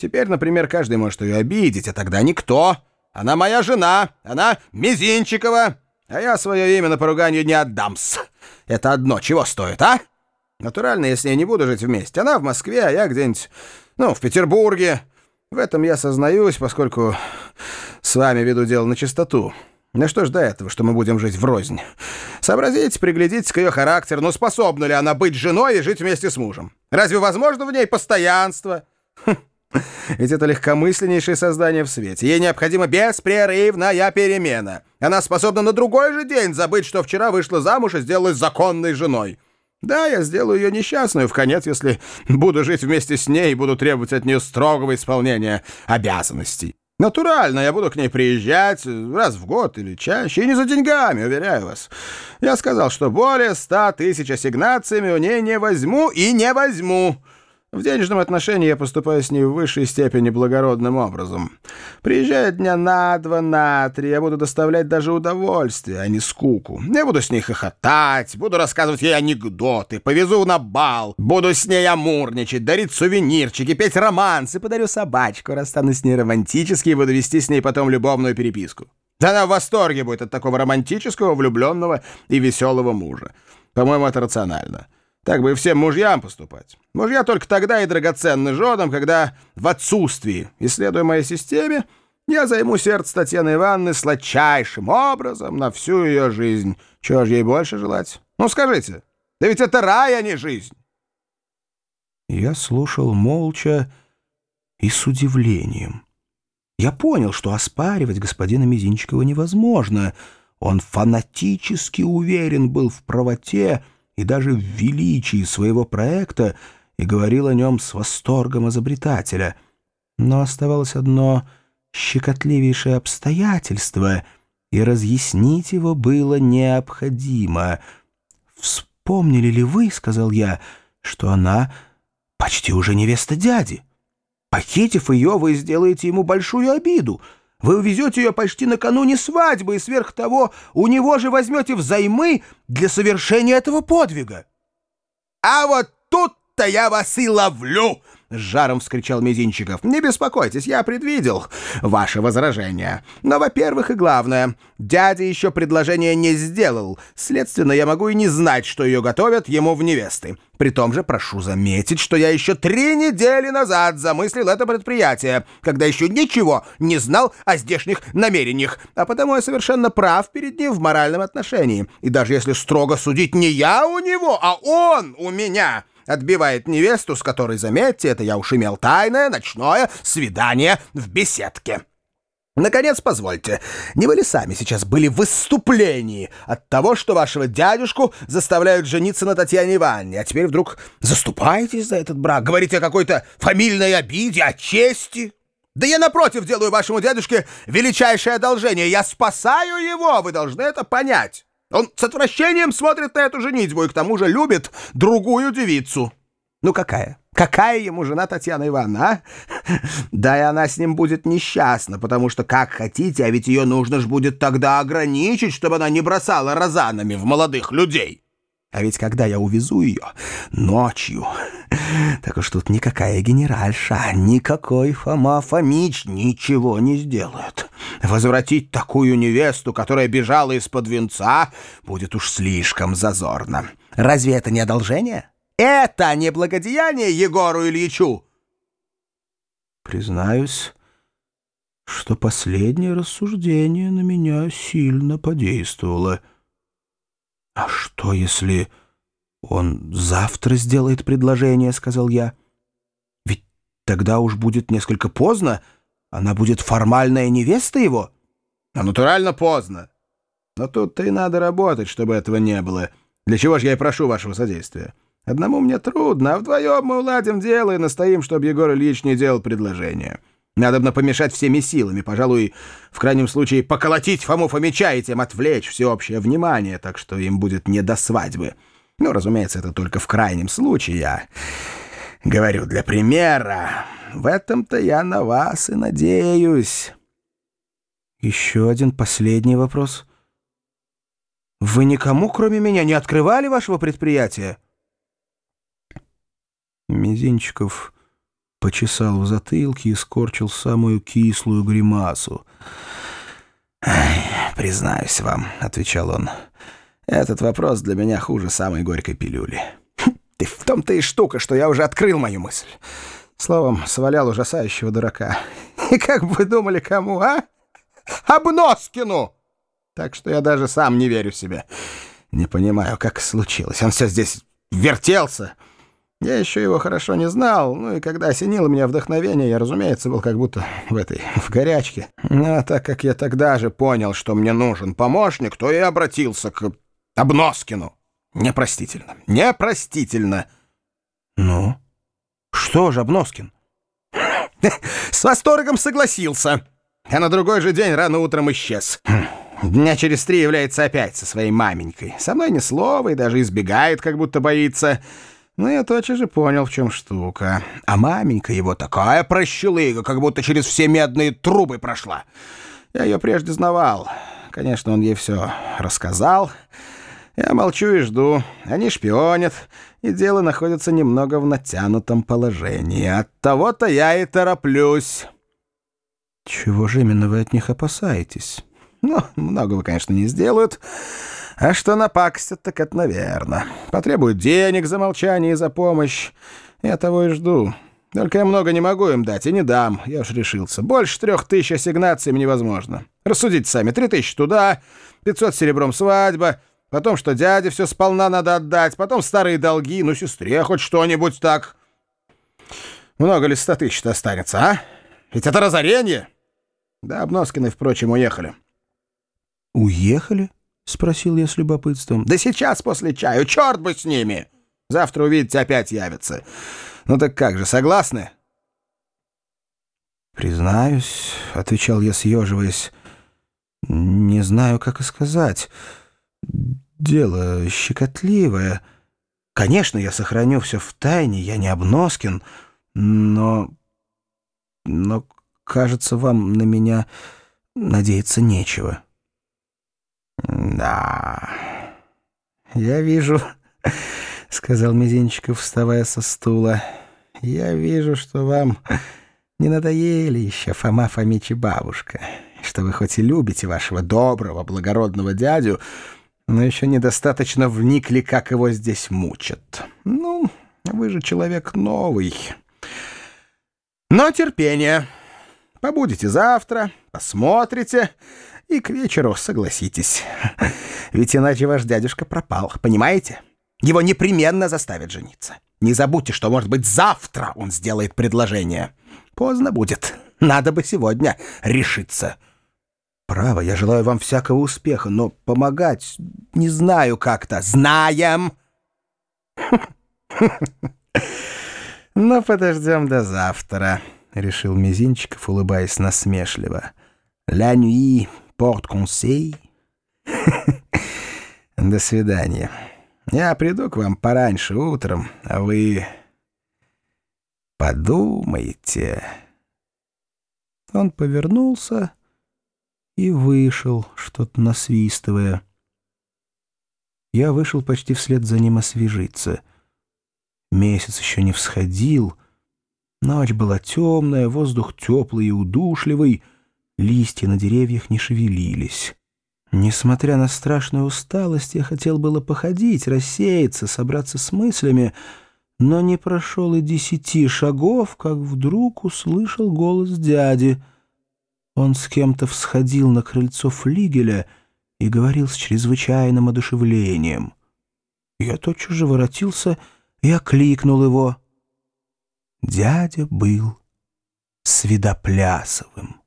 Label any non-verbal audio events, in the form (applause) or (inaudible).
Теперь, например, каждый может ее обидеть, а тогда никто. Она моя жена, она Мизинчикова, а я свое имя на поруганию не отдамс. Это одно чего стоит, а? Натурально, я не буду жить вместе. Она в Москве, а я где-нибудь, ну, в Петербурге. В этом я сознаюсь, поскольку с вами веду дело на чистоту. Ну что ж до этого, что мы будем жить врознь? Сообразите, приглядитесь к ее характеру. Ну, способна ли она быть женой и жить вместе с мужем? Разве возможно в ней постоянство? Хм. Ведь это легкомысленнейшее создание в свете. Ей необходима беспрерывная перемена. Она способна на другой же день забыть, что вчера вышла замуж и сделалась законной женой. Да, я сделаю ее несчастную в конец, если буду жить вместе с ней и буду требовать от нее строгого исполнения обязанностей. Натурально, я буду к ней приезжать раз в год или чаще, и не за деньгами, уверяю вас. Я сказал, что более ста тысяч ассигнациями у ней не возьму и не возьму. В денежном отношении я поступаю с ней в высшей степени благородным образом. Приезжая дня на два, на три, я буду доставлять даже удовольствие, а не скуку. Я буду с ней хохотать, буду рассказывать ей анекдоты, повезу на бал, буду с ней амурничать, дарить сувенирчики, петь романсы, подарю собачку, расстанусь с ней романтически и буду вести с ней потом любовную переписку. Да она в восторге будет от такого романтического, влюбленного и веселого мужа. По-моему, это рационально. Так бы и всем мужьям поступать. Мужья только тогда и драгоценны женам, когда в отсутствии, исследуя моей системе, я займу сердце Татьяны Ивановны сладчайшим образом на всю ее жизнь. Чего же ей больше желать? Ну, скажите, да ведь это рай, а не жизнь. Я слушал молча и с удивлением. Я понял, что оспаривать господина Мизинчикова невозможно. Он фанатически уверен был в правоте, и даже в величии своего проекта и говорил о нем с восторгом изобретателя. Но оставалось одно щекотливейшее обстоятельство, и разъяснить его было необходимо. «Вспомнили ли вы, — сказал я, — что она почти уже невеста дяди? Похитив ее, вы сделаете ему большую обиду». Вы увезете ее почти накануне свадьбы, и сверх того у него же возьмете взаймы для совершения этого подвига. — А вот тут-то я вас и ловлю! — жаром вскричал Мизинчиков. «Не беспокойтесь, я предвидел ваше возражение. Но, во-первых, и главное, дядя еще предложение не сделал. Следственно, я могу и не знать, что ее готовят ему в невесты. При том же прошу заметить, что я еще три недели назад замыслил это предприятие, когда еще ничего не знал о здешних намерениях, а потому я совершенно прав перед ним в моральном отношении. И даже если строго судить не я у него, а он у меня...» отбивает невесту, с которой, заметьте, это я уж имел тайное ночное свидание в беседке. Наконец, позвольте, не вы ли сами сейчас были в выступлении от того, что вашего дядюшку заставляют жениться на Татьяне Ивановне, а теперь вдруг заступаетесь за этот брак, говорите о какой-то фамильной обиде, о чести? Да я, напротив, делаю вашему дядюшке величайшее одолжение. Я спасаю его, вы должны это понять. Он с отвращением смотрит на эту женитьбу и к тому же любит другую девицу. Ну какая? Какая ему жена Татьяна Ивановна, а? (laughs) Да и она с ним будет несчастна, потому что, как хотите, а ведь ее нужно ж будет тогда ограничить, чтобы она не бросала розанами в молодых людей. А ведь когда я увезу ее ночью, (laughs) так уж тут никакая генеральша, никакой Фома Фомич ничего не сделают. Возвратить такую невесту, которая бежала из-под венца, будет уж слишком зазорно. Разве это не одолжение? Это не благодеяние Егору Ильичу? Признаюсь, что последнее рассуждение на меня сильно подействовало. «А что, если он завтра сделает предложение?» — сказал я. «Ведь тогда уж будет несколько поздно. Она будет формальная невеста его». «А натурально поздно. Но тут-то и надо работать, чтобы этого не было. Для чего же я и прошу вашего содействия. Одному мне трудно, а вдвоем мы уладим дело и настоим, чтобы Егор Ильич не делал предложение». Надо помешать всеми силами, пожалуй, в крайнем случае поколотить Фому Фомича и тем отвлечь всеобщее внимание, так что им будет не до свадьбы. Ну, разумеется, это только в крайнем случае, я говорю для примера. В этом-то я на вас и надеюсь. Еще один последний вопрос. Вы никому, кроме меня, не открывали вашего предприятия? Мизинчиков почесал в затылке и скорчил самую кислую гримасу. «Признаюсь вам», — отвечал он, — «этот вопрос для меня хуже самой горькой пилюли. Ты в том-то и штука, что я уже открыл мою мысль. Словом, свалял ужасающего дурака. И как бы вы думали, кому, а? Обноскину! Так что я даже сам не верю себе. Не понимаю, как случилось. Он все здесь вертелся». Я еще его хорошо не знал, ну и когда осенило меня вдохновение, я, разумеется, был как будто в этой, в горячке. Ну, а так как я тогда же понял, что мне нужен помощник, то и обратился к Обноскину. Непростительно, непростительно. Ну, что же Обноскин? (laughs) С восторгом согласился. А на другой же день рано утром исчез. Дня через три является опять со своей маменькой. Со мной ни слова и даже избегает, как будто боится. Ну, я тотчас же понял, в чем штука. А маменька его такая прощелыга, как будто через все медные трубы прошла. Я ее прежде знавал. Конечно, он ей все рассказал. Я молчу и жду. Они шпионят, и дело находится немного в натянутом положении. От того-то я и тороплюсь. Чего же именно вы от них опасаетесь? Ну, многого, конечно, не сделают. А что напакстят, так это наверно. Потребуют денег за молчание и за помощь. Я того и жду. Только я много не могу им дать и не дам. Я уж решился. Больше трех тысяч ассигнаций невозможно. Рассудите сами. Три тысячи туда, пятьсот серебром свадьба, потом, что дяде все сполна надо отдать, потом старые долги, ну, сестре хоть что-нибудь так. Много ли ста тысяч останется, а? Ведь это разорение. Да, Обноскины, впрочем, уехали. Уехали? — спросил я с любопытством. «Да сейчас после чаю, черт бы с ними! Завтра увидите, опять явятся. Ну так как же, согласны?» «Признаюсь», — отвечал я, съеживаясь, — «не знаю, как и сказать. Дело щекотливое. Конечно, я сохраню все в тайне, я не обноскин, но... но, кажется, вам на меня надеяться нечего». «Да, я вижу», (laughs) — сказал Мизинчиков, вставая со стула, — «я вижу, что вам не надоели еще Фома Фомич и бабушка, что вы хоть и любите вашего доброго, благородного дядю, но еще недостаточно вникли, как его здесь мучат. Ну, вы же человек новый. Но терпение. Побудете завтра, посмотрите, и к вечеру согласитесь. Ведь иначе ваш дядюшка пропал, понимаете? Его непременно заставят жениться. Не забудьте, что, может быть, завтра он сделает предложение. Поздно будет. Надо бы сегодня решиться. Право, я желаю вам всякого успеха, но помогать не знаю как-то. Знаем! (laughs) Но подождем до завтра, — решил Мизинчиков, улыбаясь насмешливо. «La nuit порт консей. (laughs) До свидания. Я приду к вам пораньше утром, а вы подумайте. Он повернулся и вышел, что-то насвистывая. Я вышел почти вслед за ним освежиться. Месяц еще не всходил. Ночь была темная, воздух теплый и удушливый — Листья на деревьях не шевелились. Несмотря на страшную усталость, я хотел было походить, рассеяться, собраться с мыслями, но не прошел и десяти шагов, как вдруг услышал голос дяди. Он с кем-то всходил на крыльцо флигеля и говорил с чрезвычайным одушевлением. Я тотчас же воротился и окликнул его. Дядя был Свидоплясовым.